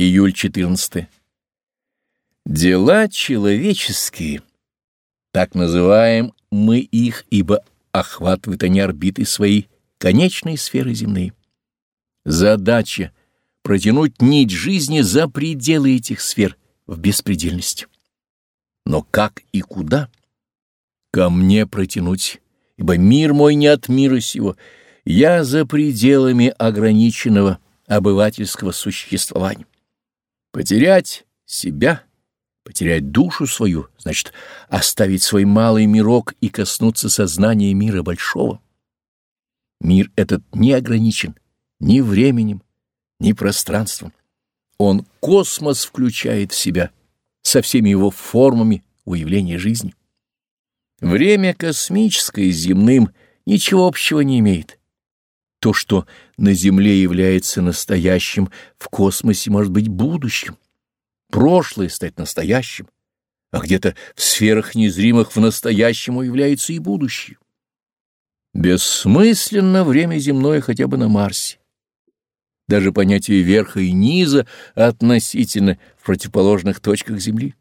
Июль 14. Дела человеческие, так называем мы их, ибо охватывают они орбиты своей конечной сферы земные. Задача — протянуть нить жизни за пределы этих сфер в беспредельность. Но как и куда? Ко мне протянуть, ибо мир мой не от мира сего, я за пределами ограниченного обывательского существования. Потерять себя, потерять душу свою, значит, оставить свой малый мирок и коснуться сознания мира большого. Мир этот не ограничен ни временем, ни пространством. Он космос включает в себя со всеми его формами уявления жизни. Время космическое с земным ничего общего не имеет. То, что на Земле является настоящим, в космосе может быть будущим. Прошлое стать настоящим, а где-то в сферах незримых в настоящем является и будущее. Бессмысленно время земное хотя бы на Марсе. Даже понятие верха и низа относительно в противоположных точках Земли.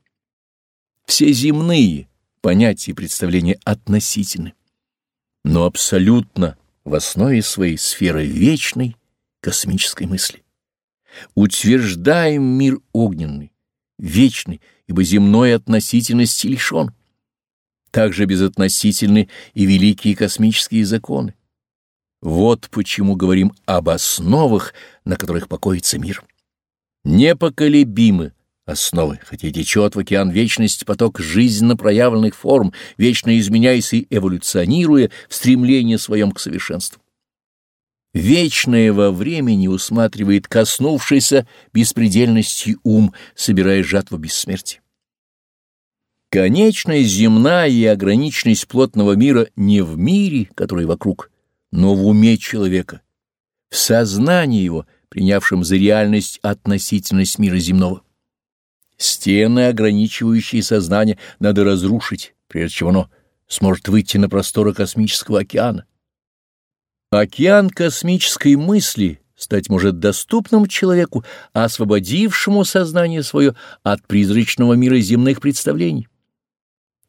Все земные понятия и представления относительны, но абсолютно в основе своей сферы вечной космической мысли. Утверждаем мир огненный, вечный, ибо земной относительности лишен. Также безотносительны и великие космические законы. Вот почему говорим об основах, на которых покоится мир. Непоколебимы основы, хотя течет в океан вечности поток жизненно проявленных форм, вечно изменяясь и эволюционируя в стремлении своем к совершенству. Вечное во времени усматривает коснувшийся беспредельности ум, собирая жатву бессмертия. Конечность земная и ограниченность плотного мира не в мире, который вокруг, но в уме человека, в сознании его, принявшем за реальность относительность мира земного. Стены, ограничивающие сознание, надо разрушить, прежде чем оно сможет выйти на просторы космического океана. Океан космической мысли стать может доступным человеку, освободившему сознание свое от призрачного мира земных представлений.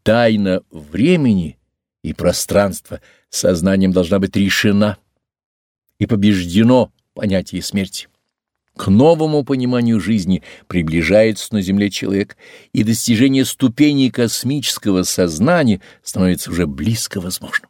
Тайна времени и пространства сознанием должна быть решена и побеждено понятие смерти. К новому пониманию жизни приближается на Земле человек, и достижение ступени космического сознания становится уже близко возможным.